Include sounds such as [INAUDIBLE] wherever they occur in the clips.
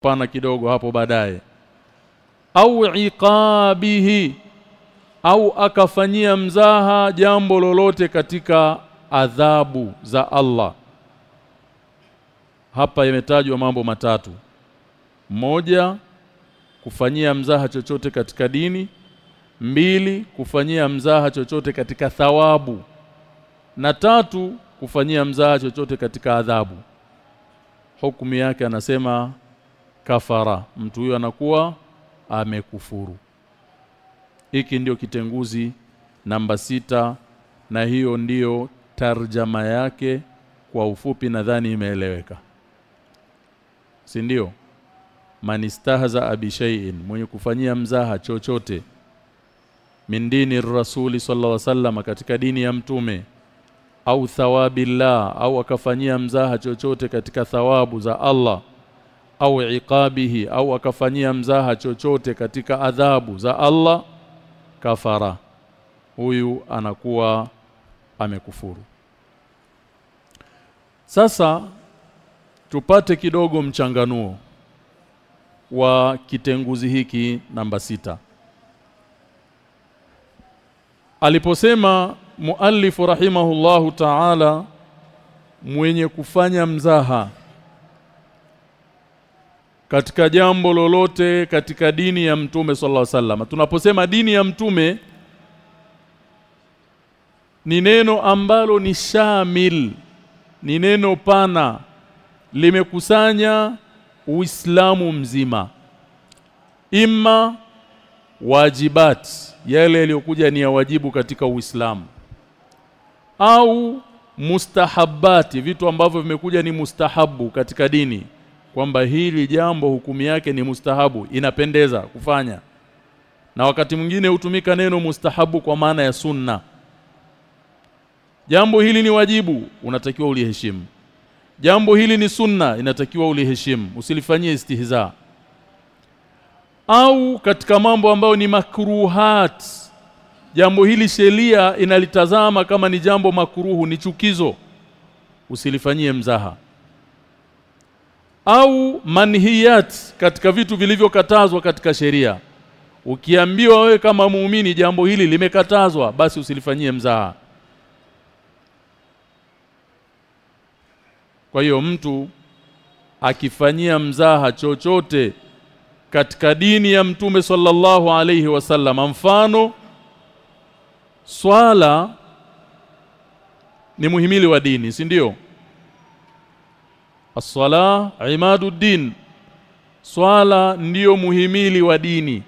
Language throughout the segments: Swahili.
pana kidogo hapo baadaye. Au iqabihi au akafanyia mzaha jambo lolote katika adhabu za Allah. Hapa yametajwa mambo matatu. Moja kufanyia mzaha chochote katika dini. Mbili kufanyia mzaha chochote katika thawabu. Na tatu kufanyia mzaha chochote katika adhabu. Hukumu yake anasema kafara. Mtu huyo anakuwa amekufuru. Hiki ndio kitenguzi namba sita na hiyo ndiyo tarjama yake kwa ufupi nadhani imeeleweka. Si ndio? Manistahza abishaiin mwenye kufanyia mzaha chochote. Min dini rasuli sallallahu alaihi wasallam katika dini ya mtume. Au thawabillah au akafanyia mzaha chochote katika thawabu za Allah au iqabihi au akafanyia mzaha chochote katika adhabu za Allah kafara. Huyu anakuwa amekufuru. Sasa tupate kidogo mchanganuo wa kitenguzi hiki namba sita. Aliposema muallifu rahimahullahu ta'ala mwenye kufanya mzaha katika jambo lolote katika dini ya mtume sallallahu alaihi wasallam. Tunaposema dini ya mtume ni neno ambalo ni shamil ni neno pana. Limekusanya Uislamu mzima. Imma wajibat yale yaliyokuja ni ya wajibu katika Uislamu. Au mustahabati vitu ambavyo vimekuja ni mustahabu katika dini kwamba hili jambo hukumi yake ni mustahabu inapendeza kufanya. Na wakati mwingine hutumika neno mustahabu kwa maana ya sunna. Jambo hili ni wajibu unatakiwa uliheshimu. Jambo hili ni sunna inatakiwa uliheshimu usilifanyie istihza. Au katika mambo ambayo ni makruhat jambo hili sheria inalitazama kama ni jambo makuruhu ni chukizo usilifanyie mzaha au manhiyat katika vitu vilivyokatazwa katika sheria. Ukiambiwa wewe kama muumini jambo hili limekatazwa basi usilifanyie mzaha. Kwa hiyo mtu akifanyia mzaha chochote katika dini ya mtume sallallahu alayhi wasallam mfano swala ni muhimili wa dini si ndio As-sala imaduddin. Swala ndiyo muhimili wa dini.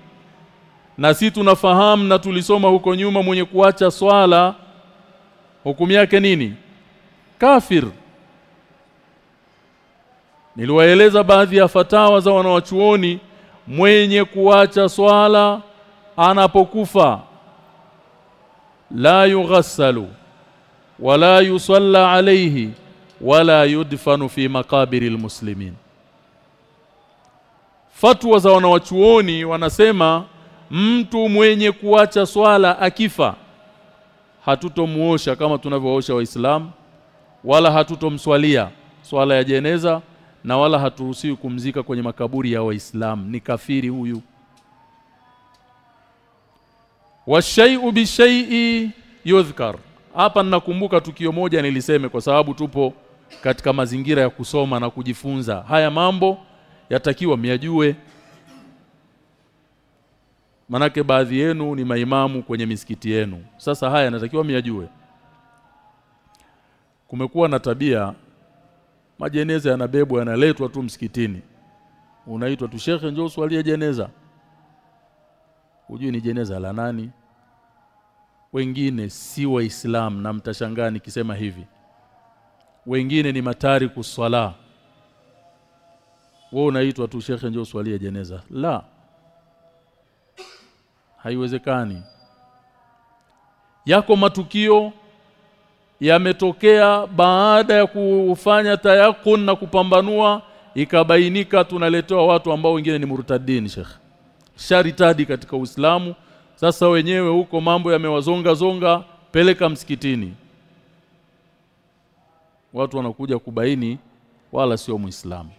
Na si tunafahamu na tulisoma huko nyuma mwenye kuacha swala hukumu yake nini? Kafir. Niliwaeleza baadhi ya fatawa za wanawachuoni mwenye kuacha swala anapokufa. La yughassalu wala yusalla alayhi wala yudfanu fi makabiri almuslimin. Fatwa za wanawachuoni wanasema mtu mwenye kuacha swala akifa hatutomuosha kama tunavyoosha waislamu wala hatutomswalia swala ya jeneza na wala haturuhusiwi kumzika kwenye makaburi ya waislamu. Ni kafiri huyu. Washai'u bishai'i yudhkar. Hapa ninakumbuka tukio moja niliseme kwa sababu tupo katika mazingira ya kusoma na kujifunza. Haya mambo yatakiwa myajue manake baadhi yenu ni maimamu kwenye misikiti yenu. Sasa haya yanatakiwa myajue kumekuwa na tabia majeneza yanabebwa yanaletwa tu msikitini. Unaitwa tu shekhe njoo uswalie jeneza hujui ni jeneza la nani. Wengine si waislamu na mtashangaa nikisema hivi wengine ni matari kuswala. Wewe unaitwa tu shekhe njoo uswalie jeneza. La. Haiwezekani. Yako matukio yametokea baada ya kufanya tayakun na kupambanua ikabainika tunaletewa watu ambao wengine ni murtadin shekhe. Sharitadi katika Uislamu. Sasa wenyewe huko mambo yamewazonga zonga peleka msikitini watu wanakuja kubaini wala sio muislamu.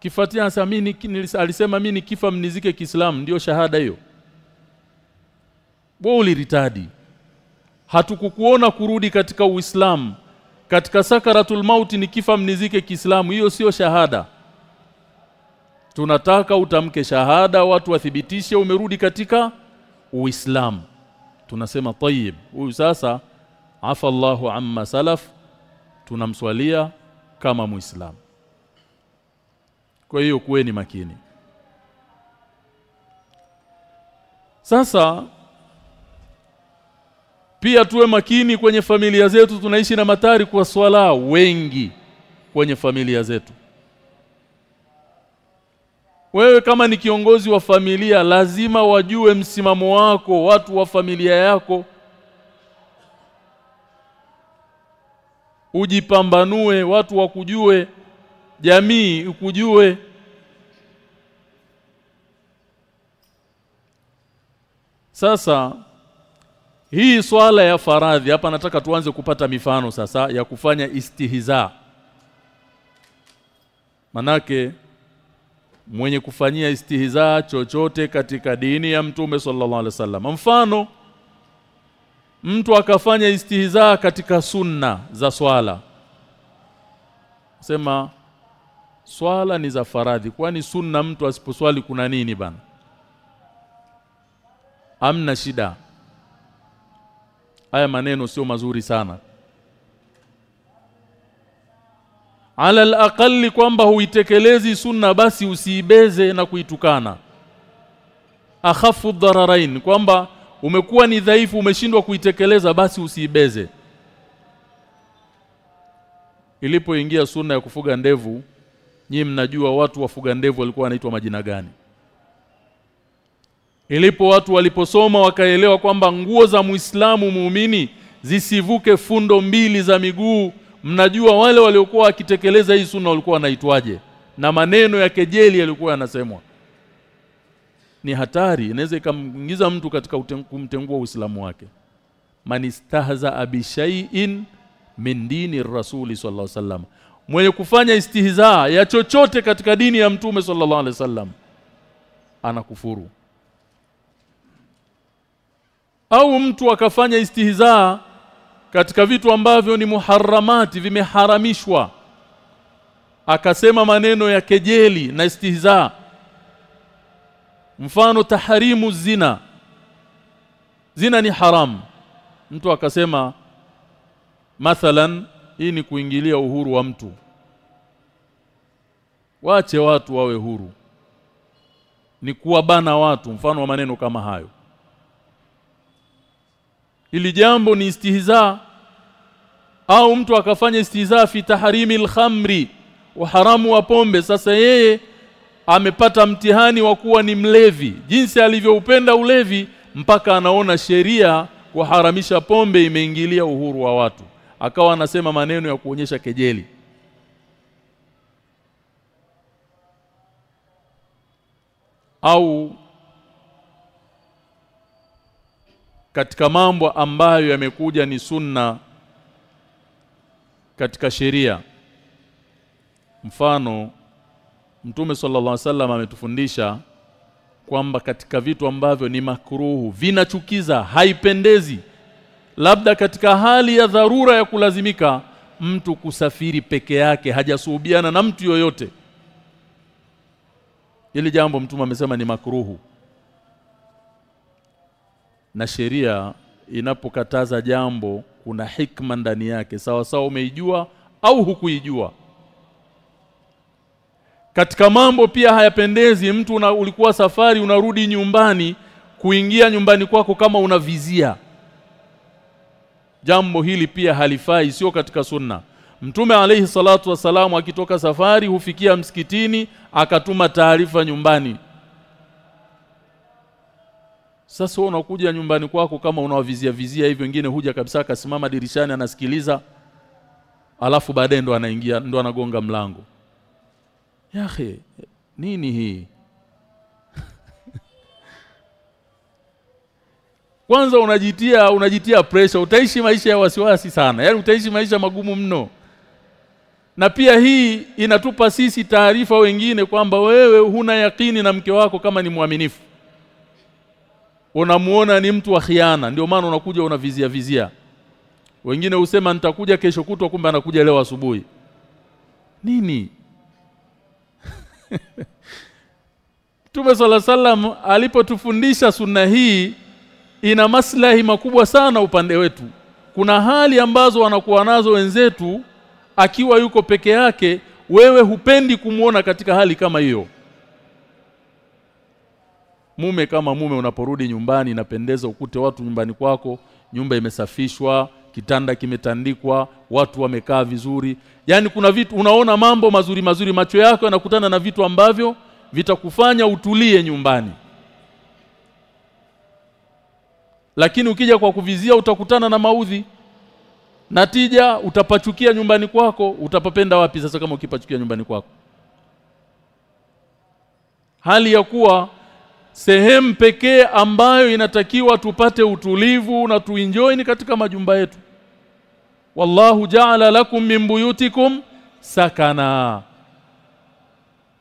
Kifuatia mimi alisema mimi nikifa mnizike Kiislamu ndio shahada hiyo. Wewe uliritadi. Hatukukuona kurudi katika Uislamu. Katika sakaratul mauti nikifa mnizike Kiislamu hiyo sio shahada. Tunataka utamke shahada watu wathibitishe umerudi katika Uislamu. Tunasema tayyib huyu sasa afa Allahu amma salaf tunamswalia kama muislamu. Kwa hiyo kuweni makini. Sasa pia tuwe makini kwenye familia zetu tunaishi na matari kwa swala wengi kwenye familia zetu. Wewe kama ni kiongozi wa familia lazima wajue msimamo wako watu wa familia yako ujipambanue watu wakujue jamii ikujue. Sasa hii swala ya faradhi hapa nataka tuanze kupata mifano sasa ya kufanya istihiza manake mwenye kufanyia istihiza chochote katika dini ya mtume sallallahu alaihi wasallam. Mfano mtu akafanya istihza katika sunna za swala. Sema swala ni za faradhi. Kwani sunna mtu asiposwali kuna nini bana? Amna shida. Haya maneno sio mazuri sana. Ala alaqalli kwamba huitekelezi sunna basi usiibeze na kuitukana. Akhafu dhararain kwamba umekuwa ni dhaifu umeshindwa kuitekeleza basi usiibeze. Ilipoingia sunna ya kufuga ndevu nyinyi mnajua watu wafuga ndevu walikuwa wanaitwa majina gani. Ilipo watu waliposoma wakaelewa kwamba nguo za Muislamu muumini zisivuke fundo mbili za miguu mnajua wale waliokuwa wakitekeleza hii sunna walikuwa wanaitwaje. Na maneno ya kejeli yalikuwa yanasemwa ni hatari inaweza ikamngiza mtu katika kumtengua Uislamu wake. Manistahza abishaiin min dini rasuli sallallahu alaihi wasallam. Mwenye kufanya istihza ya chochote katika dini ya mtume sallallahu alaihi wasallam anakufuru. Au mtu akafanya istihza katika vitu ambavyo ni muharamati vimeharamishwa akasema maneno ya kejeli na istihza mfano taharimu zina. Zina ni haramu mtu akasema mathalan hii ni kuingilia uhuru wa mtu. Wache watu wawe huru. Ni kuwabana watu mfano wa maneno kama hayo. Ili jambo ni istihza au mtu akafanya istihza fi taharimi al-khamri haramu wa pombe sasa yeye amepata mtihani wa kuwa ni mlevi. Jinsi alivyoupenda ulevi mpaka anaona sheria kuharamisha pombe imeingilia uhuru wa watu. Akawa anasema maneno ya kuonyesha kejeli. Au katika mambo ambayo yamekuja ni sunna katika sheria. Mfano Mtume sallallahu alaihi wasallam ametufundisha kwamba katika vitu ambavyo ni makruhu vinachukiza haipendezi. Labda katika hali ya dharura ya kulazimika mtu kusafiri peke yake hajasuhubiana na mtu yoyote. Ili jambo mtume amesema ni makruhu. Na sheria inapokataza jambo kuna hikma ndani yake. Sawa sawa umeijua au hukuijua katika mambo pia hayapendezi mtu una, ulikuwa safari unarudi nyumbani kuingia nyumbani kwako kama unavizia. Jambo hili pia halifai sio katika sunna. Mtume alayhi salatu wasalamu akitoka safari hufikia msikitini akatuma taarifa nyumbani. Sasa unakuja nyumbani kwako kama unawavizia vizia hivyo wengine huja kabisa akasimama dirishani anasikiliza alafu baadaye ndo anaingia ndo anagonga mlango Yahe nini hii? [LAUGHS] Kwanza unajitia unajitia pressure utaishi maisha ya wasiwasi sana. Yaani utaishi maisha magumu mno. Na pia hii inatupa sisi taarifa wengine kwamba wewe huna yakini na mke wako kama ni mwaminifu. Unamuona ni mtu wa khiana ndio maana unakuja unavizia vizia. Wengine usema nitakuja kesho kutwa kumbe anakuja leo asubuhi. Nini [LAUGHS] Mtume sala sallam alipotufundisha sunna hii ina maslahi makubwa sana upande wetu. Kuna hali ambazo wanakuwa nazo wenzetu akiwa yuko peke yake wewe hupendi kumuona katika hali kama hiyo. Mume kama mume unaporudi nyumbani inapendeza ukute watu nyumbani kwako nyumba imesafishwa kitanda kimetandikwa watu wamekaa vizuri. Yani kuna vitu unaona mambo mazuri mazuri macho yako yanakutana na vitu ambavyo vitakufanya utulie nyumbani. Lakini ukija kwa kuvizia utakutana na maudhi. Natija utapachukia nyumbani kwako utapapenda wapi sasa kama ukipachukia nyumbani kwako? Hali ya kuwa sehemu pekee ambayo inatakiwa tupate utulivu na tuenjoy ni katika majumba yetu. Wallahu ja'ala lakum min buyutikum sakana.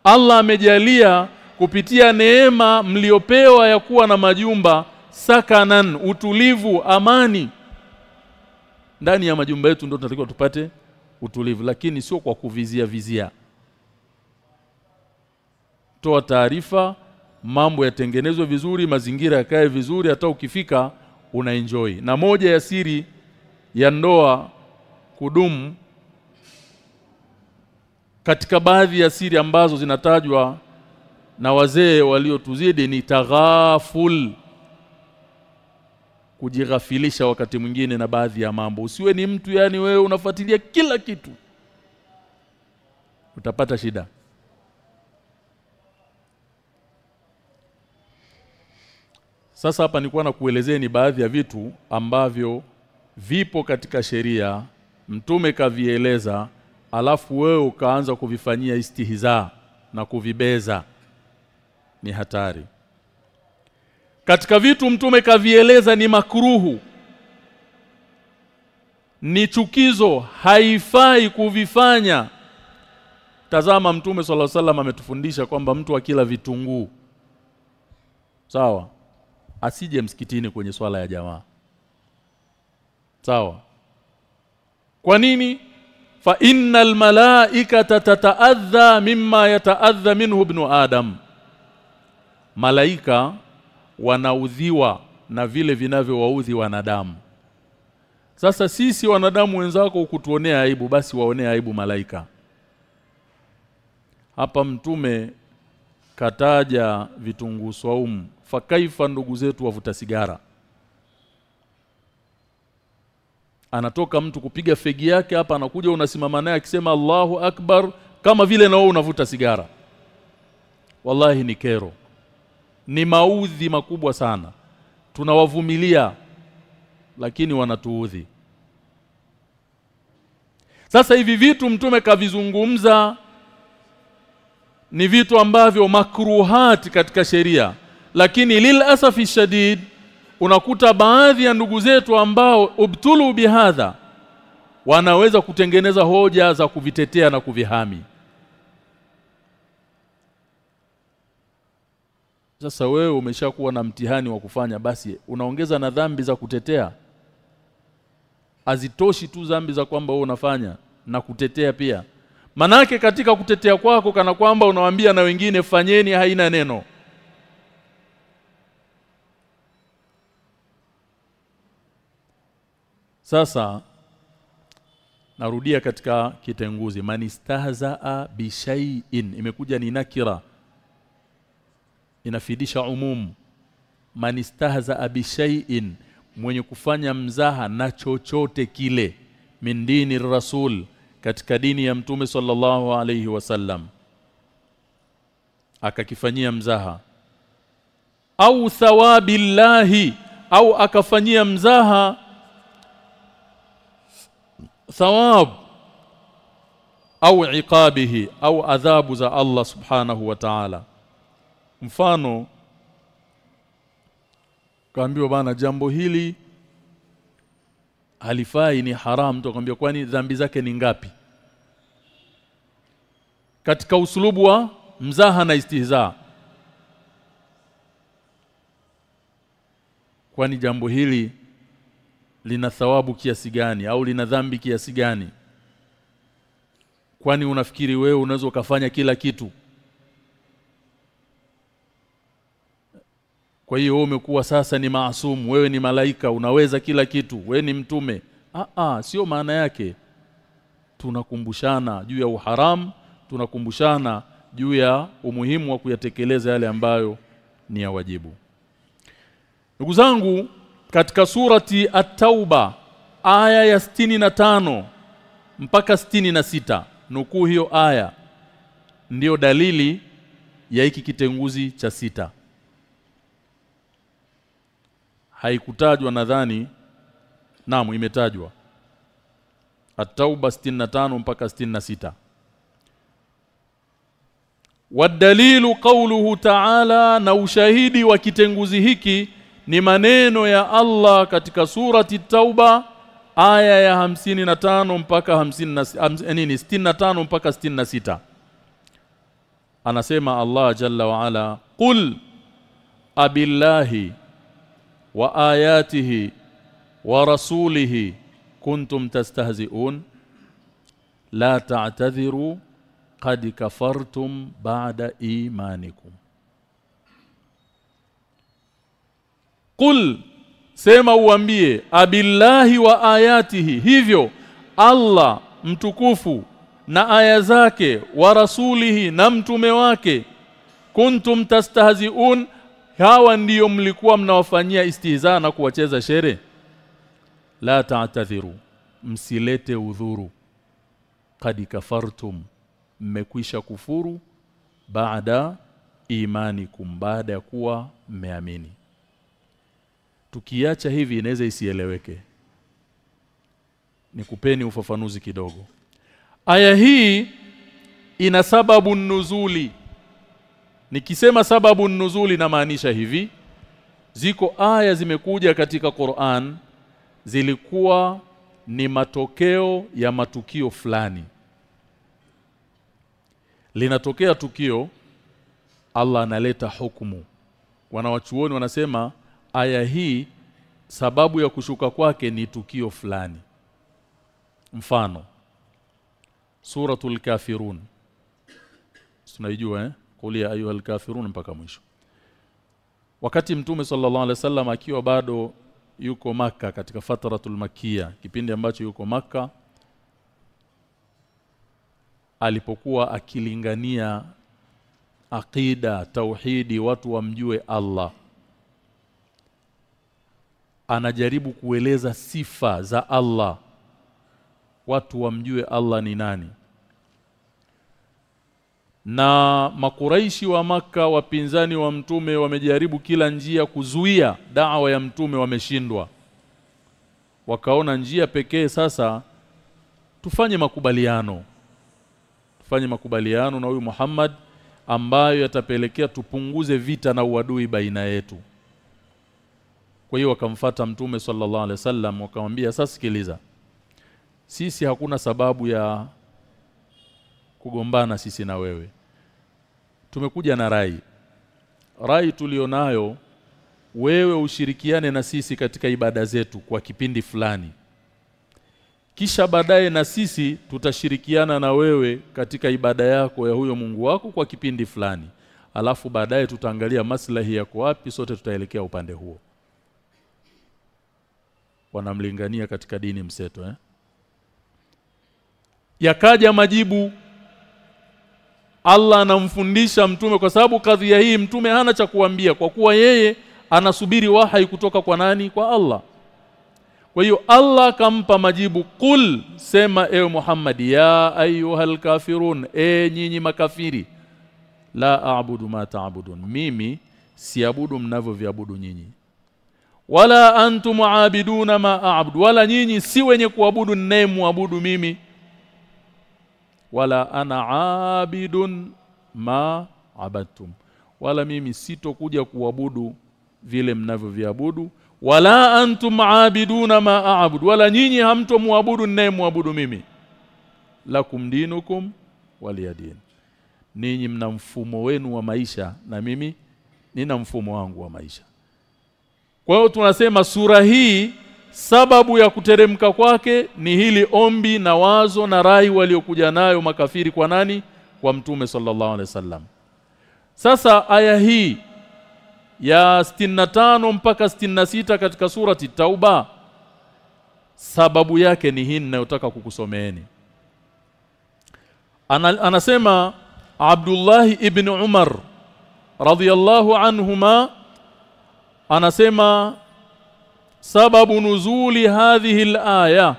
Allah amejalia kupitia neema mliopewa ya kuwa na majumba sakanan utulivu amani. Ndani ya majumba yetu ndio tunatakiwa tupate utulivu lakini sio kwa kuvizia vizia. Toa taarifa mambo yatengenezwe vizuri mazingira yakae vizuri hata ukifika unaenjoy na moja ya siri ya ndoa kudumu katika baadhi ya siri ambazo zinatajwa na wazee waliotuzidi ni taghaful kujighafilisha wakati mwingine na baadhi ya mambo. Usiwe ni mtu yani wewe unafuatilia kila kitu utapata shida Sasa hapa nilikuwa nakuelezeni baadhi ya vitu ambavyo vipo katika sheria mtume kavieleza alafu wewe ukaanza kuvifanyia istihiza na kuvibeza. Ni hatari. Katika vitu mtume kavieleza ni makruhu. Ni chukizo haifai kuvifanya. Tazama mtume swalla sallam ametufundisha kwamba mtu akila vitunguu. Sawa asije msikitini kwenye swala ya jamaa. Sawa? Kwa nini? Fa innal malaikata tataadha mimma yataadha minhu ibn adam. Malaika wanaudhiwa na vile vinavyowaudhi wanadamu. Sasa sisi wanadamu wenzako kutuonea aibu basi waonea aibu malaika. Hapa mtume kataja vitunguu swaumu fakaifa ndugu zetu wavuta sigara. Anatoka mtu kupiga fegi yake hapa anakuja unasimama naye akisema Allahu Akbar kama vile na wewe unavuta sigara. Wallahi ni kero. Ni maudhi makubwa sana. Tunawavumilia lakini wanatuudhi. Sasa hivi vitu mtume kavizungumza ni vitu ambavyo makruhati katika sheria lakini lil asafi shadid unakuta baadhi ya ndugu zetu ambao ubtulu bihadha wanaweza kutengeneza hoja za kuvitetea na kuvihami. Sasa wewe umeshakuwa na mtihani wa kufanya basi unaongeza na dhambi za kutetea? Azitoshi tu dhambi za kwamba wewe unafanya na kutetea pia. Manake katika kutetea kwako kana kwamba unawaambia na wengine fanyeni haina neno Sasa narudia katika kitenguzi. Manistahzaa bishai'in imekuja ni nakira. Inafidisha umum. Manistahzaa bishai'in mwenye kufanya mzaha na chochote kile. Min dini rasul. Katika dini ya mtume sallallahu alayhi wasallam akakifanyia mzaha. Au thawabillahi. Au akafanyia mzaha thawab au iqabihi au adhabu za Allah subhanahu wa ta'ala. Mfano kaambiwa bana jambo hili halifai ni haram. Mtu akwambia kwani dhambi zake ni ngapi? Katika usulubu wa mzaha na istihza. Kwani jambo hili lina thawabu kiasi gani au lina dhambi kiasi gani? Kwani unafikiri wewe unaweza ukafanya kila kitu? Kwa hiyo wewe umekuwa sasa ni maasumu wewe ni malaika unaweza kila kitu wewe ni mtume. Ah ah sio maana yake. Tunakumbushana juu ya uharamu tunakumbushana juu ya umuhimu wa kuyatekeleza yale ambayo ni ya wajibu. Ndugu zangu katika surati at-tauba aya ya stini na tano mpaka stini na sita. Nukuu hiyo aya. Ndiyo dalili ya hiki kitenguzi cha sita. Haikutajwa nadhani naam imetajwa. At-Tauba 65 mpaka 66 Wadalilu qawluhu ta'ala na ushahidi wa kitenguzi hiki ni maneno ya Allah katika surati Tauba aya ya hamsini na tano mpaka hamsini na nini sitini na tano mpaka sitini na sita. Anasema Allah jalla wa ala qul abillahi wa ayatihi wa rasulihi kuntum tastahzi'un la ta'tadhiru qad kafartum ba'da imanikum qul sema uambie abillahi wa ayatihi. Hivyo Allah mtukufu na aya zake wa rasulihi na mtume wake kuntum tastahziun hawa ndiyo mlikuwa mnawafanyia istihza na kuwacheza shere? La ta'tadhiru msilete udhuru. Qad kafartum mmekwisha kufuru baada imanikum baada ya kuwa mmeamini tukiacha hivi inaweza isieleweke. Nikupeni ufafanuzi kidogo. Aya hii ina sababu nuzuli. Nikisema sababu nuzuli namaanisha hivi. Ziko aya zimekuja katika Qur'an zilikuwa ni matokeo ya matukio fulani. Linatokea tukio Allah analeta hukumu. Wanawachuoni wanasema aya hii sababu ya kushuka kwake ni tukio fulani. Mfano suratul kafirun. Tunaijua eh? Kulia ya ayuhal kafirun mpaka mwisho. Wakati mtume sallallahu alaihi wasallam akiwa bado yuko maka katika fatratul makia kipindi ambacho yuko maka alipokuwa akilingania aqida tauhidi watu wamjue Allah anajaribu kueleza sifa za Allah. Watu wamjue Allah ni nani. Na makuraishi wa maka wapinzani wa mtume wamejaribu kila njia kuzuia dawa ya mtume wameshindwa. Wakaona njia pekee sasa tufanye makubaliano. Tufanye makubaliano na huyu Muhammad ambayo yatapelekea tupunguze vita na uadui baina yetu kwa hiyo wakamfata mtume sallallahu alaihi wasallam wakamwambia sasa sikiliza sisi hakuna sababu ya kugombana sisi na wewe. Tumekuja na rai. Rai tulionayo wewe ushirikiane na sisi katika ibada zetu kwa kipindi fulani. Kisha baadaye na sisi tutashirikiana na wewe katika ibada yako ya huyo Mungu wako kwa kipindi fulani. Alafu baadaye tutaangalia maslahi yako wapi sote tutaelekea upande huo wanamlingania katika dini mseto eh? Yakaja majibu Allah anamfundisha mtume kwa sababu kadhi ya hii mtume hana cha kuambia kwa kuwa yeye anasubiri wahai kutoka kwa nani? Kwa Allah. Kwa hiyo Allah akampa majibu kul sema ewe Muhammad ya ayuhal kafirun e nyinyi makafiri la aabudu ma taabudun mimi siabudu mnavyoviabudu nyinyi wala antum aabiduna ma aabudu wala nyinyi si wenye kuabudu muabudu mimi. Wala ana aabidun ma abadtum. Wala mimi sitokuja kuabudu vile mnavyoviabudu. Wala antum aabiduna ma aabudu wala nyinyi hamtomuabudu muabudu mimi. Lakum dinukum waliyadin ninyi mna mfumo wenu wa maisha na mimi nina mfumo wangu wa maisha kwa hiyo tunasema sura hii sababu ya kuteremka kwake ni hili ombi na wazo na rai waliokuja nayo makafiri kwa nani? Kwa mtume sallallahu alaihi wasallam. Sasa aya hii ya 65 mpaka 66 katika surati Tauba sababu yake ni hii ninayotaka kukusomeeni. Ana, anasema Abdullah ibn Umar radhiyallahu anhuma anasema sababu nuzuli hadhihi alaya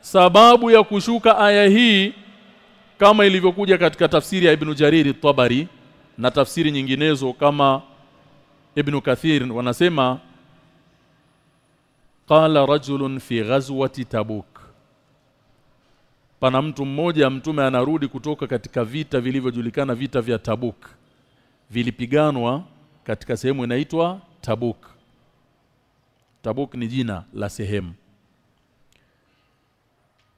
sababu ya kushuka aya hii kama ilivyokuja katika tafsiri ya Ibn Jariri Tabari na tafsiri nyinginezo kama Ibn Kathir wanasema qala rajulun fi ghazwati tabuk. Pana mtu mmoja mtume anarudi kutoka katika vita vilivyojulikana vita vya Tabuk. Vilipiganwa katika sehemu inaitwa Tabuk. Tabuk ni jina la sehemu.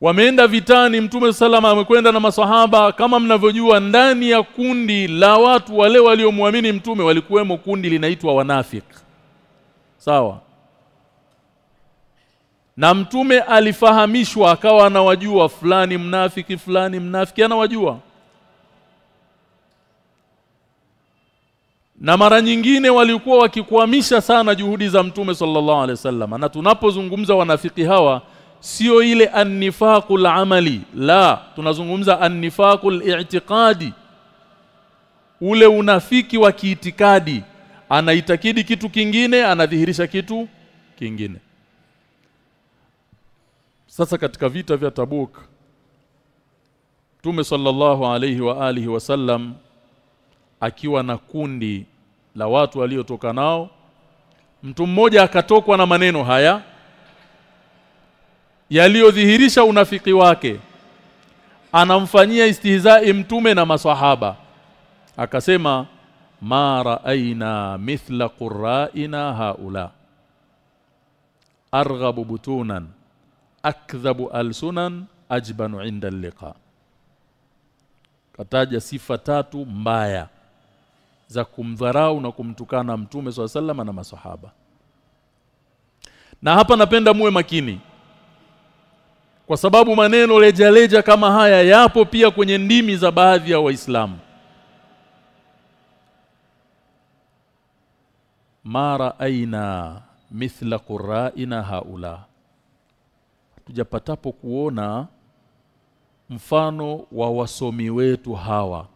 Wameenda vitani Mtume salama amekwenda na maswahaba. Kama mnavyojua ndani ya kundi la watu wale waliomwamini Mtume walikuwemo kundi linaitwa wanafik Sawa? Na mtume alifahamishwa akawa anawajua fulani mnafiki fulani mnafiki. Anawajua na mara nyingine walikuwa wakikwamisha sana juhudi za mtume sallallahu alaihi wasallam. Na tunapozungumza wanafiki hawa sio ile annifaqul amali. La tunazungumza annifaqul i'tiqadi. Ule unafiki wa kiitikadi. Anaitakidi kitu kingine anadhihirisha kitu kingine. Sasa katika vita vya Tabuk Mtume sallallahu alaihi wa alihi wasallam akiwa na kundi la watu waliotoka nao. Mtu mmoja akatokwa na maneno haya yaliyodhihirisha unafiki wake. Anamfanyia istihzai mtume na maswahaba akasema ma raaina mithla qurra'ina haula. Arghabu butunan akdhabu alsunan ajbanu inda liqa kataja sifa tatu mbaya za kumdharau na kumtukana mtume swalla sallama na maswahaba. Na hapa napenda muwe makini. Kwa sababu maneno leja leja kama haya yapo pia kwenye ndimi za baadhi ya waislamu. Mara aina mithla qurra'ina haula. Tujapatapo kuona mfano wa wasomi wetu hawa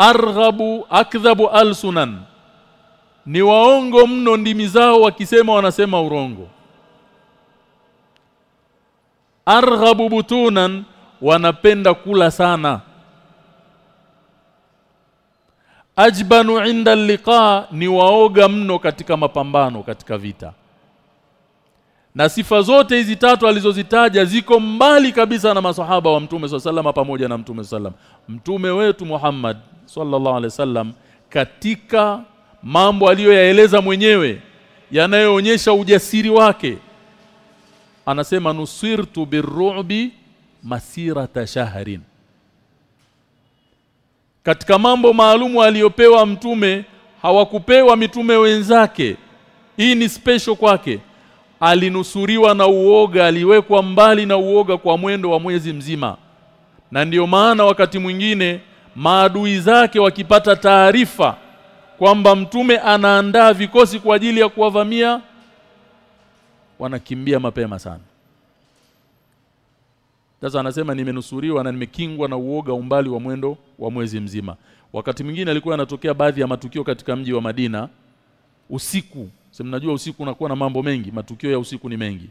arghabu akdhabu alsunan. Ni waongo mno ndimi zao wakisema wanasema urongo. Arghabu butunan wanapenda kula sana. Ajbanu inda liqa ni waoga mno katika mapambano katika vita na sifa zote hizi tatu alizozitaja ziko mbali kabisa na masahaba wa Mtume SAW pamoja na Mtume sallam. Mtume wetu Muhammad sallallahu alaihi wasallam katika mambo aliyoyaeleza mwenyewe yanayoonyesha ujasiri wake anasema nusirtu birru'bi masirata shahrin. Katika mambo maalumu aliyopewa mtume hawakupewa mitume wenzake. Hii ni special kwake alinusuriwa na uoga aliwekwa mbali na uoga kwa mwendo wa mwezi mzima. Na ndiyo maana wakati mwingine maadui zake wakipata taarifa kwamba mtume anaandaa vikosi kwa ajili ya kuwavamia wanakimbia mapema sana. Sasa anasema nimenusuriwa na nimekingwa na uoga umbali wa mwendo wa mwezi mzima. Wakati mwingine alikuwa anatokea baadhi ya matukio katika mji wa Madina usiku sasa mnajua usiku unakuwa na mambo mengi matukio ya usiku ni mengi.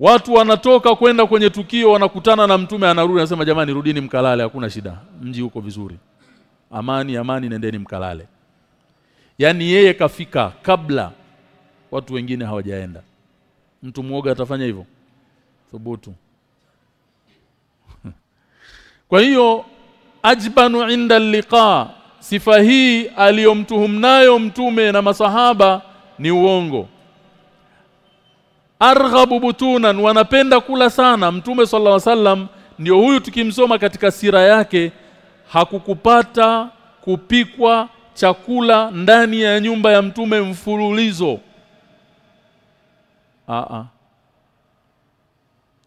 Watu wanatoka kwenda kwenye tukio wanakutana na mtume anarudi anasema jamani rudini mkalale hakuna shida mji uko vizuri. Amani amani nendeni mkalale. Yaani yeye kafika kabla watu wengine hawajaenda. Mtu muoga atafanya hivyo? Thubutu. [LAUGHS] Kwa hiyo ajbanu inda liqa sifa hii aliyomtuhumu nayo mtume na masahaba ni uongo. Arghabu butunan wanapenda kula sana. Mtume sallallahu alaihi wasallam ndio huyu tukimsoma katika sira yake hakukupata kupikwa chakula ndani ya nyumba ya mtume mfululizo. A a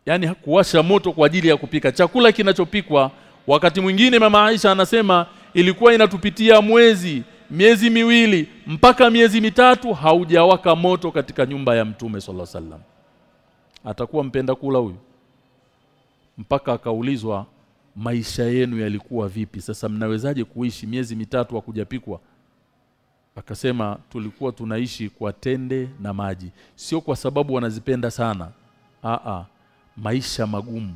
yani kuwasha moto kwa ajili ya kupika. Chakula kinachopikwa wakati mwingine mama Aisha anasema ilikuwa inatupitia mwezi miezi miwili mpaka miezi mitatu haujawaka moto katika nyumba ya mtume sallallahu alaihi wasallam. Atakuwa mpenda kula huyu? Mpaka akaulizwa maisha yenu yalikuwa vipi? Sasa mnawezaje kuishi miezi mitatu hakujapikwa? Akasema tulikuwa tunaishi kwa tende na maji. Sio kwa sababu wanazipenda sana. A maisha magumu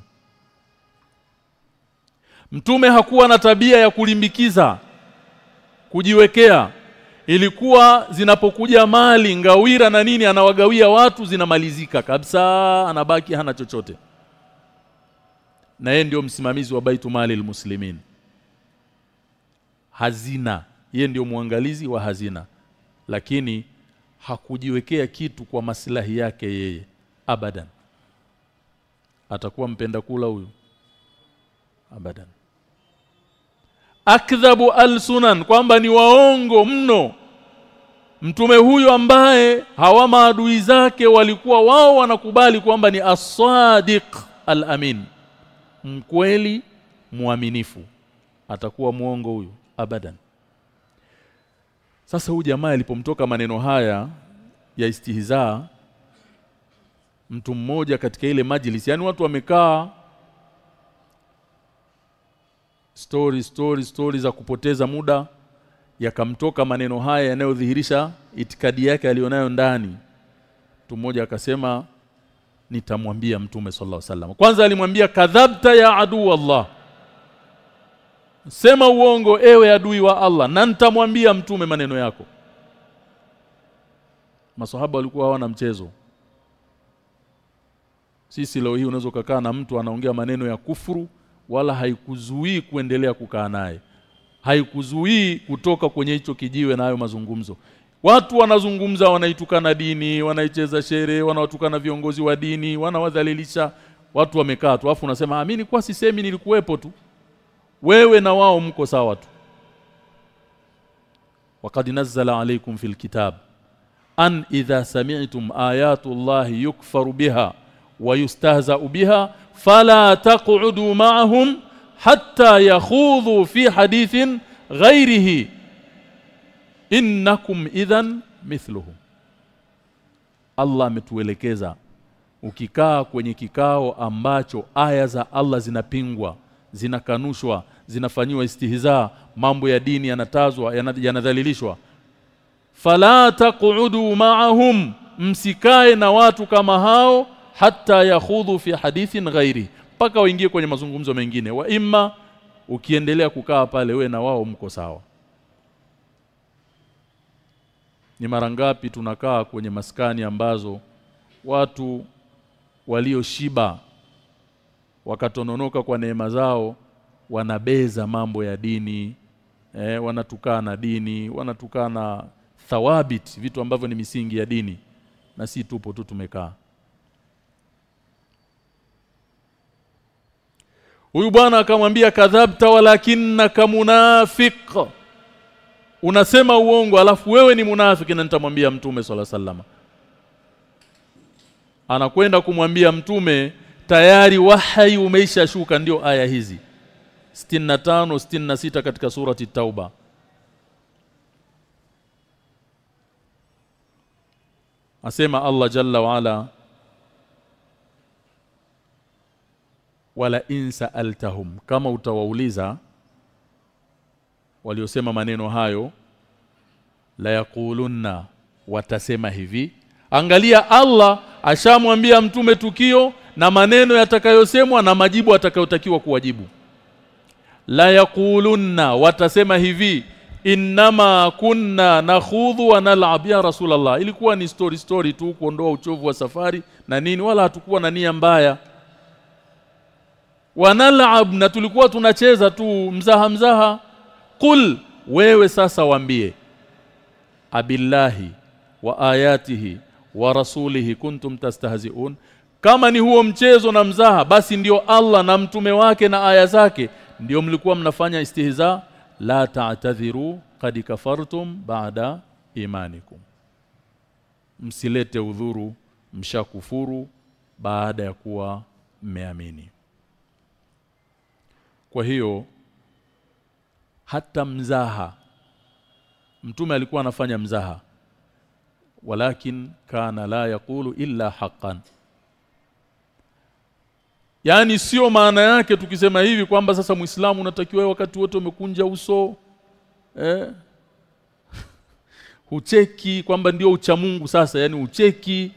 Mtume hakuwa na tabia ya kulimbikiza kujiwekea. Ilikuwa zinapokuja mali ngawira na nini anawagawia watu zinamalizika kabisa anabaki hana chochote. Na yeye ndio msimamizi wa baitu mali muslimin hazina yeye ndio mwangalizi wa hazina. Lakini hakujiwekea kitu kwa maslahi yake yeye abadan. Atakuwa mpenda kula huyu? Abadan akdhabu alsunan kwamba ni waongo mno. Mtume huyo ambaye hawa maadui zake walikuwa wao wanakubali kwamba ni as-sadiq al-amin mkweli muaminifu atakuwa muongo huyu abadan. Sasa huyu jamaa alipomtoka maneno haya ya istihzaa mtu mmoja katika ile majlis yani watu wamekaa story story story za kupoteza muda yakamtoka maneno haya yanayodhihirisha itikadi yake alionayo ndani. Mtu mmoja akasema nitamwambia mtume sallallahu alaihi wasallam. Kwanza alimwambia kadhabta ya adu Allah. Sema uongo ewe adui wa Allah na nitamwambia mtume maneno yako. Masahaba walikuwa hawana mchezo. Sisi leo hii unaweza kukaa na mtu anaongea maneno ya kufuru wala haikuzuii kuendelea kukaa naye haikuzuii kutoka kwenye hicho kijiwe nayo na mazungumzo Watu wanazungumza wanaitukana dini, wanaicheza shere, wanawatukana viongozi wa dini, wanawadhalilisha. Watu wamekaa tu afu unasema ah, amini kwa sisemi nilikuwepo tu. Wewe na wao mko sawa tu. Waqad nazzala alaykum fil kitab an idha sami'tum ayatu Allahi yukfaru biha wayustahza'u biha fala taq'udu ma'ahum hatta yakhudhu fi hadithin ghairihi innakum idhan mithluhu Allah ametuelekeza. Ukikaa kwenye kikao ambacho aya za Allah zinapingwa zinakanushwa zinafanyiwa istihiza mambo ya dini yanatazwa yanadhalilishwa. Fala taqudu ma'ahum. Msikae na watu kama hao hata yahudhu fi hadithin ghairi mpaka waingie kwenye mazungumzo mengine. Wa imma ukiendelea kukaa pale we na wao mko sawa. Ni mara ngapi tunakaa kwenye maskani ambazo watu walioshiba wakatononoka kwa neema zao wanabeza mambo ya dini eh, wanatukana dini wanatukana thawabit vitu ambavyo ni misingi ya dini. Na si tupo tu tumekaa Huyu bwana akamwambia kadhabta walakinnaka munafiq. Unasema uongo alafu wewe ni munafiki na nitamwambia mtume swalla sallama anakwenda kumwambia mtume tayari wahai umeisha shuka. Ndio aya hizi 65 66 katika surati tauba. Asema Allah jalla wa ala wala insa altahum kama utawauliza waliosema maneno hayo la yaqulunna watasema hivi. Angalia Allah ashamwambia mtume tukio na maneno yatakayosemwa na majibu atakayotakiwa kuwajibu. La yaqulunna watasema hivi innama kunna nakhudhu wa nal'ab. Ya rasulullah ilikuwa ni story story tu kuondoa uchovu wa safari na nini wala hatukuwa na nia mbaya wanal'ab na tulikuwa tunacheza tu mzaha mzaha. Qul wewe sasa waambie abillahi wa ayatihi wa rasulihi kuntum tastahzi'un. Kama ni huo mchezo na mzaha basi ndio Allah na mtume wake na aya zake ndio mlikuwa mnafanya istihza. La ta'tadhiru qad kafartum ba'da imanikum. Msilete udhuru mshakufuru baada ya kuwa mmeamini kwa hiyo hata mzaha mtume alikuwa anafanya mzaha. Walakin kana la yakulu illa haqqan. Yani sio maana yake tukisema hivi kwamba sasa Muislamu unatakiwa wakati wote umekunja uso eh? [LAUGHS] Ucheki kwamba ndio uchamungu sasa yani ucheki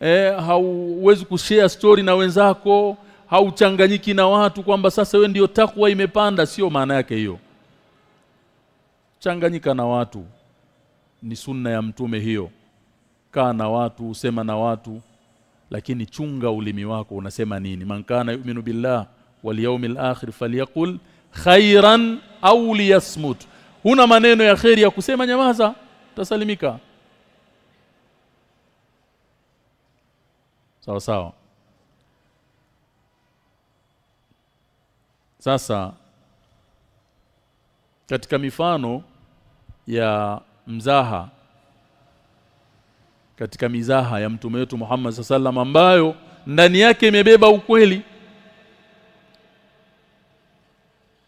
eh? Hauwezi kushare story na wenzako hauchanganyiki na watu kwamba sasa we ndio takwa imepanda. Sio maana yake hiyo. Changanyika na watu ni sunna ya mtume hiyo. Kaa na watu usema na watu lakini chunga ulimi wako unasema nini. Mankana yu'minu billah wal yawmil akhir falyakul khairan au liyasmut. Huna maneno ya khairi ya kusema nyamaza tasalimika sawa sawa sasa katika mifano ya mzaha katika mizaha ya mtume wetu Muhammad sallam ambayo ndani yake imebeba ukweli.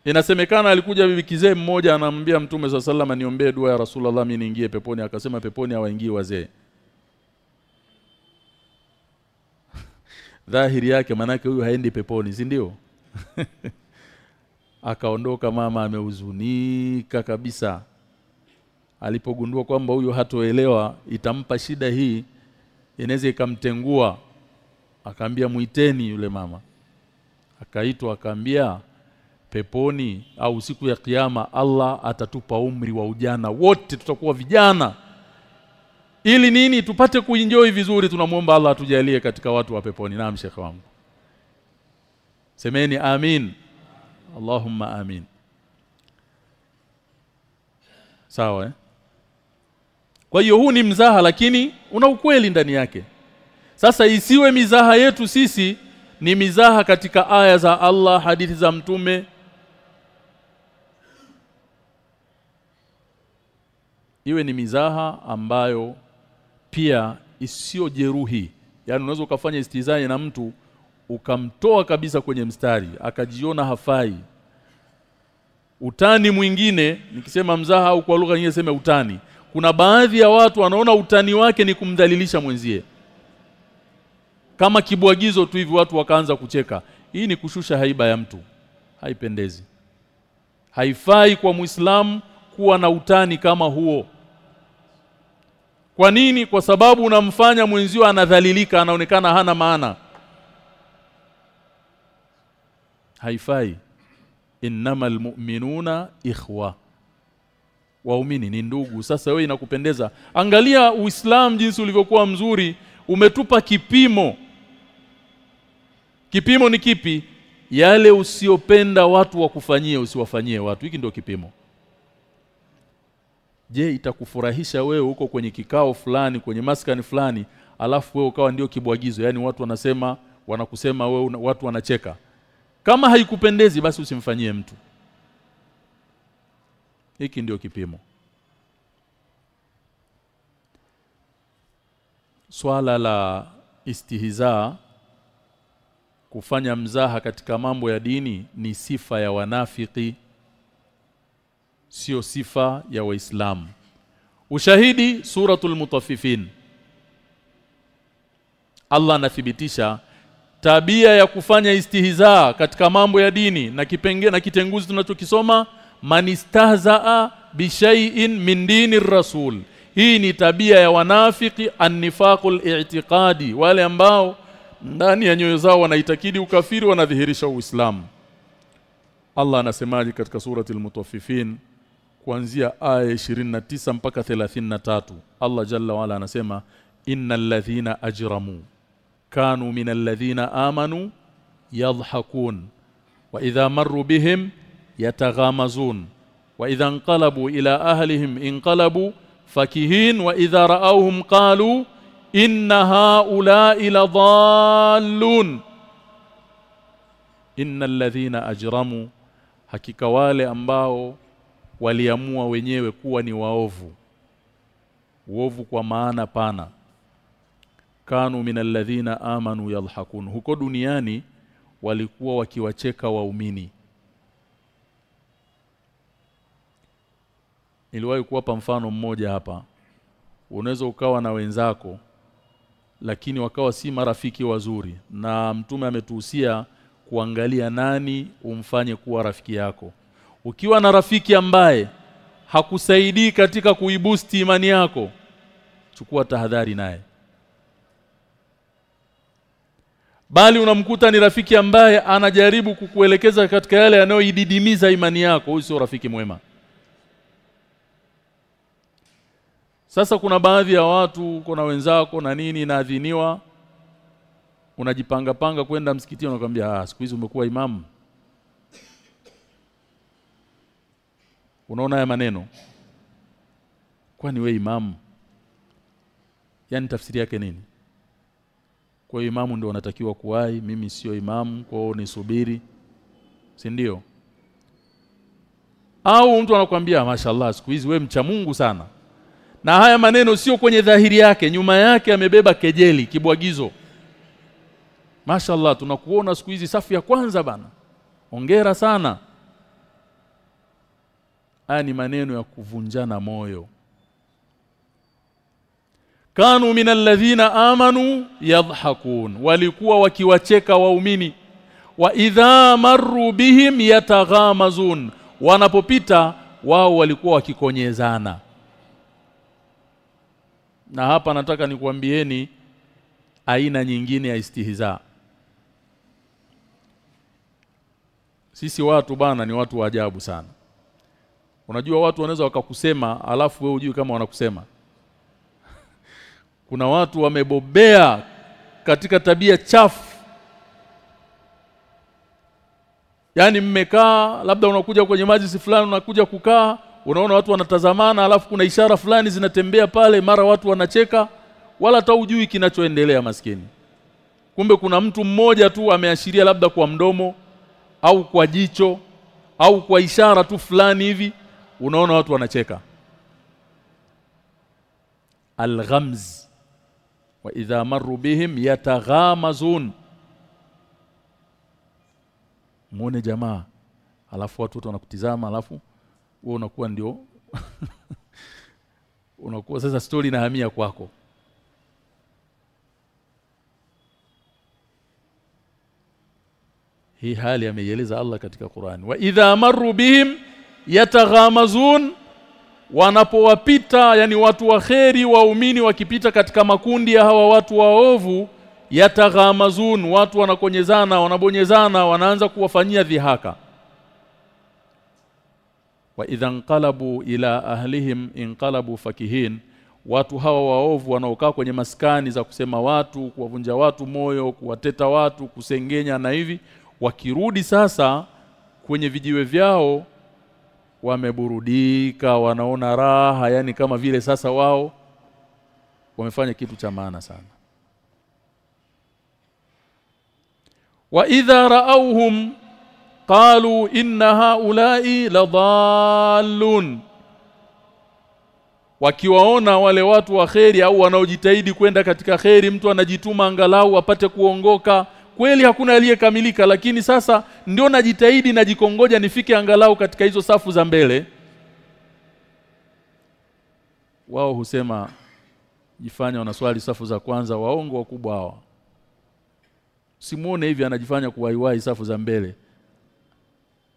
Inasemekana alikuja bibi kizee mmoja anamwambia mtume sallam niombee dua ya Rasulullah mimi niingie peponi. Akasema peponi hawaingii wazee. [LAUGHS] Dhahiri yake manake huyu haendi peponi si ndio [LAUGHS] Akaondoka mama amehuzunika kabisa. Alipogundua kwamba huyu hatoelewa itampa shida hii inaweza ikamtengua. Akaambia muiteni yule mama. Akaitwa akaambia peponi au siku ya kiyama Allah atatupa umri wa ujana. Wote tutakuwa vijana. Ili nini? Tupate kuenjoy vizuri. Tunamuomba Allah atujalie katika watu wa peponi. Naam shekhi wangu. Semeni amin Allahumma amin sawa eh? Kwa hiyo huu ni mzaha lakini una ukweli ndani yake. Sasa isiwe mizaha yetu sisi ni mizaha katika aya za Allah, hadithi za mtume. Iwe ni mizaha ambayo pia isiyo jeruhi. Yaani unaweza ukafanya istizai na mtu ukamtoa kabisa kwenye mstari, akajiona hafai. Utani mwingine, nikisema mzaha au kwa lugha nyingine sema utani. Kuna baadhi ya watu wanaona utani wake ni kumdhalilisha mwenzie. Kama kibwagizo tu hivi watu wakaanza kucheka. Hii ni kushusha haiba ya mtu. Haipendezi. Haifai kwa Muislamu kuwa na utani kama huo. Kwa nini? Kwa sababu unamfanya mwenzio anadhalilika anaonekana hana maana haifai. Innamal mu'minuna ikhwa. Waumini ni ndugu. Sasa wewe inakupendeza. Angalia uislamu jinsi ulivyokuwa mzuri. Umetupa kipimo. Kipimo ni kipi? Yale usiopenda watu wakufanyie usiwafanyie watu. Hiki ndio kipimo. Je itakufurahisha wewe huko kwenye kikao fulani kwenye maskani fulani alafu wewe ukawa ndio kibwagizo? Yani watu wanasema wanakusema wewe watu wanacheka kama haikupendezi basi usimfanyie mtu. Hiki ndio kipimo. Swala la istihza kufanya mzaha katika mambo ya dini ni sifa ya wanafiki sio sifa ya waislamu. Ushahidi suratul mutaffifin. Allah anathibitisha tabia ya kufanya istihiza katika mambo ya dini na kipengee na kitenguzi tunachokisoma manistahzaa bishai'in min dini rasul. Hii ni tabia ya wanafiki annifaqul i'tiqadi wale ambao ndani ya nyoyo zao wanaitakidi ukafiri wanadhihirisha uislamu. Allah anasemaje katika surati al-mutaffifin? Kuanzia aya 29 mpaka 33 Allah jalla wala anasema innal ladhina ajramu kanu minal ladhina amanu yadhhakun wa idha marru bihim yataghamazun wa idha inqalabu ila ahlihim inqalabu fakihin wa idha ra'awhum qalu inna haula'i ladhallun innal ladhina ajramu hakika wale ambao waliamua wenyewe kuwa ni waovu. Uovu kwa maana pana kanu minalladhina amanu yadhhakun huko duniani walikuwa wakiwacheka waumini. Niliwahi kuwapa mfano mmoja hapa. Unaweza ukawa na wenzako lakini wakawa si marafiki wazuri na mtume ametuhusia kuangalia nani umfanye kuwa rafiki yako. Ukiwa na rafiki ambaye hakusaidii katika kuibusti imani yako chukua tahadhari naye bali unamkuta ni rafiki ambaye anajaribu kukuelekeza katika yale yanayoididimiza imani yako. Huyu sio rafiki mwema. Sasa kuna baadhi ya watu kuna wenzako na nini inaadhiniwa. Unajipanga panga kwenda msikitini unakwambia ah siku hizi umekuwa imamu. Unaona haya maneno? Kwani we imamu? Yani tafsiri yake nini Kwa hiyo imamu ndio wanatakiwa kuwahi, mimi sio imamu kwa hiyo nisubiri. Si ndio? Au mtu anakuambia mashallah siku hizi we mcha Mungu sana. Na haya maneno sio kwenye dhahiri yake nyuma yake amebeba kejeli kibwagizo. Mashallah tunakuona siku hizi safu ya kwanza bana. Ongera sana. Haya ni maneno ya kuvunjana moyo Kanu minal ladhina amanu yadhhakun walikuwa wakiwacheka waumini. Wa idha marru bihim yataghamazun wanapopita wao walikuwa wakikonyezana. Na hapa nataka nikuambieni aina nyingine ya istihiza sisi watu bana ni watu wa ajabu sana. Unajua watu wanaweza wakakusema alafu wewe hujui kama wanakusema kuna watu wamebobea katika tabia chafu. Yaani mmekaa labda unakuja kwenye maji fulani unakuja kukaa unaona watu wanatazamana alafu kuna ishara fulani zinatembea pale mara watu wanacheka wala hata hujui kinachoendelea maskini. Kumbe kuna mtu mmoja tu ameashiria labda kwa mdomo au kwa jicho au kwa ishara tu fulani hivi unaona watu wanacheka. Alghamz wa idha marru bihim yataghamazun. Muone jamaa alafu watu wote wanakutizama alafu wewe unakuwa ndio [LAUGHS] unakuwa sasa story inahamia kwako. Hii hali ameieleza Allah katika Qur'an. Wa idha marru bihim yataghamazun wanapowapita yani watu waheri waumini wakipita katika makundi ya hawa watu waovu yataghamazun watu wanakonyezana wanabonyezana wanaanza kuwafanyia dhihaka. Wa idha inqalabu ila ahlihim inqalabu fakihin watu hawa waovu wanaokaa kwenye maskani za kusema watu kuwavunja watu moyo kuwateta watu kusengenya na hivi wakirudi sasa kwenye vijiwe vyao wameburudika wanaona raha yani kama vile sasa wao wamefanya kitu cha maana sana. Wa idha ra'awhum qalu inna haula'i ladallun wakiwaona wale watu wa kheri au wanaojitahidi kwenda katika kheri mtu anajituma angalau apate kuongoka kweli hakuna aliyekamilika lakini sasa ndio najitahidi najikongoja nifike angalau katika hizo safu za mbele. Wao husema jifanya wanaswali safu za kwanza waongo wakubwa hawa. Simuone hivi anajifanya kuwaiwai safu za mbele.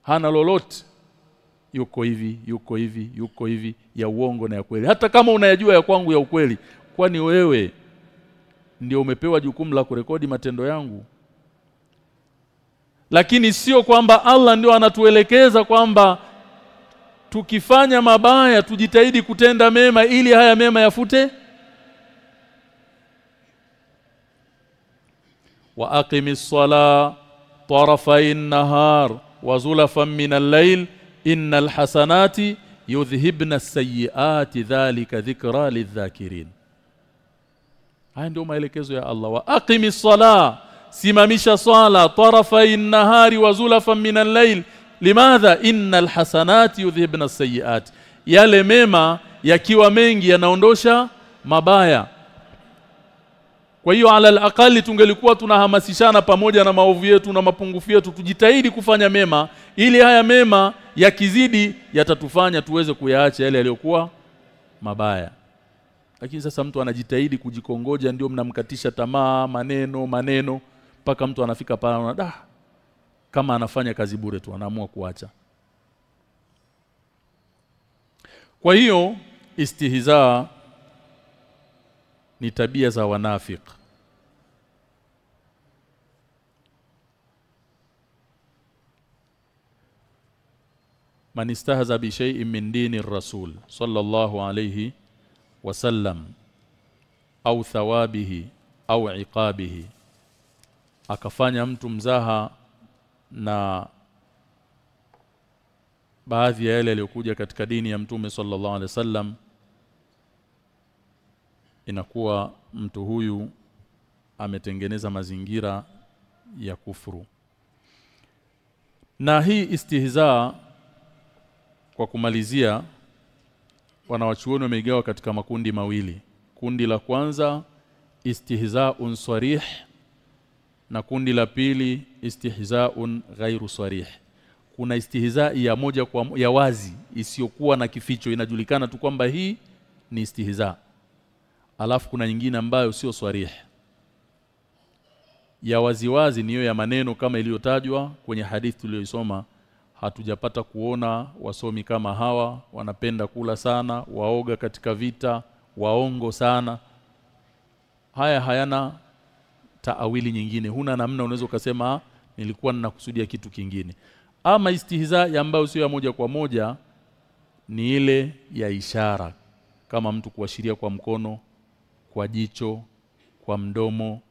Hana lolote. Yuko hivi yuko hivi yuko hivi ya uongo na ya kweli. Hata kama unayajua ya kwangu ya ukweli kwani wewe ndio umepewa jukumu la kurekodi matendo yangu lakini sio kwamba Allah ndio anatuelekeza kwamba tukifanya mabaya tujitahidi kutenda mema ili haya mema yafute. Wa aqimis sala tarafain nahar wa zulafan min al-layl innal hasanati yudhhibna as-sayyi'ati dhalika dhikra lidh-dhakirin haya ndio maelekezo ya Allah. Wa aqimis sala simamisha swala tarafai nahari wa zulafa min al-layl. Limadha? Innal hasanati yudhibna as-sayyi'at. Yale mema yakiwa mengi yanaondosha mabaya. Kwa hiyo ala alaqali tungelikuwa tunahamasishana pamoja na maovu yetu na mapungufu yetu tujitahidi kufanya mema. Ili haya mema yakizidi yatatufanya tuweze kuyaacha yale yaliyokuwa mabaya. Lakini sasa mtu anajitahidi kujikongoja ndio mnamkatisha tamaa maneno maneno mpaka mtu anafika pale anaona da kama anafanya kazi bure tu anaamua kuacha. Kwa hiyo istihzaa ni tabia za wanafik man istahza bi shay'in min dini rasul sallallahu alayhi wasallam au thawabihi au iqabihi akafanya mtu mzaha na baadhi ya yale yaliyokuja katika dini ya mtume sallallahu alaihi wasallam inakuwa mtu huyu ametengeneza mazingira ya kufuru. Na hii istihza kwa kumalizia wanawachuoni wameigawa katika makundi mawili. Kundi la kwanza istihzaun sarih na kundi la pili istihzaun ghairu sarih. Kuna istihzai ya moja kwa ya wazi isiyokuwa na kificho. Inajulikana tu kwamba hii ni istihza. Alafu kuna nyingine ambayo sio sarih. Ya waziwazi niyo ya maneno kama iliyotajwa kwenye hadithi tuliyoisoma. Hatujapata kuona wasomi kama hawa wanapenda kula sana waoga katika vita waongo sana. Haya hayana taawili nyingine. Huna namna unaweza ukasema nilikuwa ninakusudia kitu kingine. Ama istihza ambayo sio ya moja kwa moja ni ile ya ishara. Kama mtu kuashiria kwa mkono kwa jicho kwa mdomo.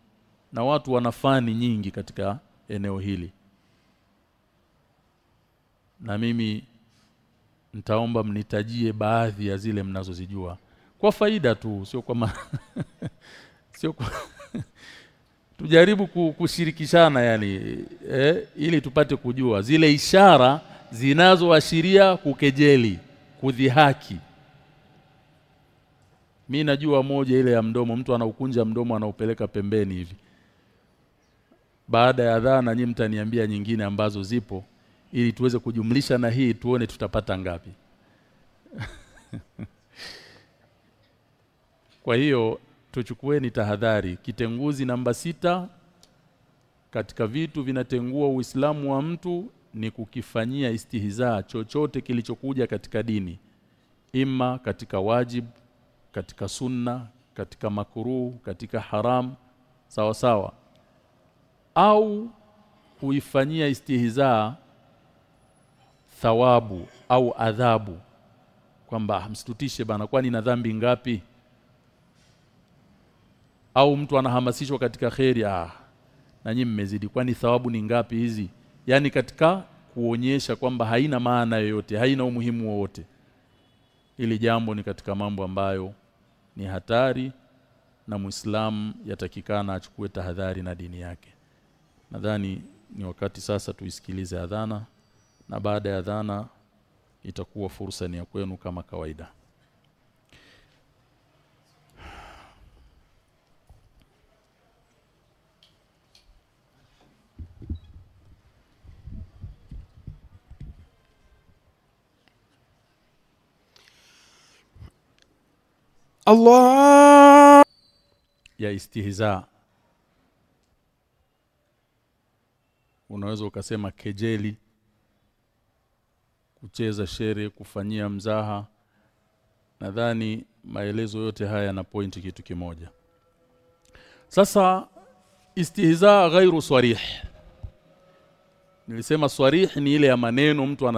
Na watu wanafani nyingi katika eneo hili. Na mimi nitaomba mnitajie baadhi ya zile mnazozijua. Kwa faida tu sio kwa ma... [LAUGHS] sio kwa [LAUGHS] tujaribu kushirikishana yani eh, ili tupate kujua. Zile ishara zinazoashiria kukejeli kudhihaki. Mi najua moja ile ya mdomo mtu anaukunja mdomo anaupeleka pembeni hivi. Baada ya dhana nyinyi mtaniambia nyingine ambazo zipo ili tuweze kujumlisha na hii tuone tutapata ngapi. [LAUGHS] Kwa hiyo tuchukueni tahadhari. Kitenguzi namba sita katika vitu vinatengua uislamu wa mtu ni kukifanyia istihzaa chochote kilichokuja katika dini. Imma katika wajibu katika sunna katika makuruu katika haram sawa sawa. Au kuifanyia istihzaa thawabu au adhabu. Kwamba msitutishe bana kwani na dhambi ngapi au mtu anahamasishwa katika kheri? Ah na nyinyi mmezidi kwani thawabu ni ngapi hizi? Yani katika kuonyesha kwamba haina maana yoyote haina umuhimu wowote. Ili jambo ni katika mambo ambayo ni hatari na Muislamu yatakikana achukue tahadhari na dini yake. Nadhani ni wakati sasa tuisikilize adhana na baada ya adhana itakuwa fursa ni ya kwenu kama kawaida Allah. Ya istihza unaweza ukasema kejeli kucheza shere kufanyia mzaha. Nadhani maelezo yote haya yana point kitu kimoja. Sasa istihza ghairu swarih nilisema sarih ni ile ya maneno mtu ana